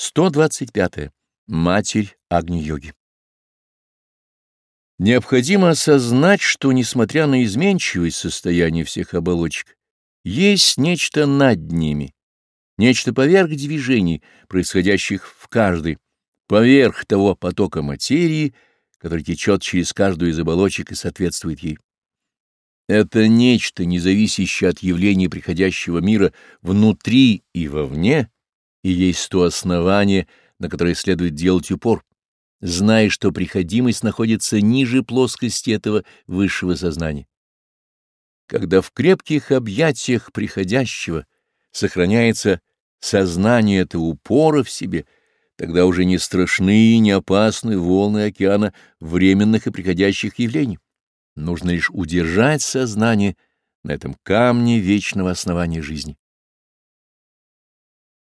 125. Матерь Агни-йоги Необходимо осознать, что, несмотря на изменчивое состояние всех оболочек, есть нечто над ними, нечто поверх движений, происходящих в каждой, поверх того потока материи, который течет через каждую из оболочек и соответствует ей. Это нечто, не зависящее от явлений приходящего мира внутри и вовне, и есть то основание, на которое следует делать упор, зная, что приходимость находится ниже плоскости этого высшего сознания. Когда в крепких объятиях приходящего сохраняется сознание этого упора в себе, тогда уже не страшны и не опасны волны океана временных и приходящих явлений. Нужно лишь удержать сознание на этом камне вечного основания жизни.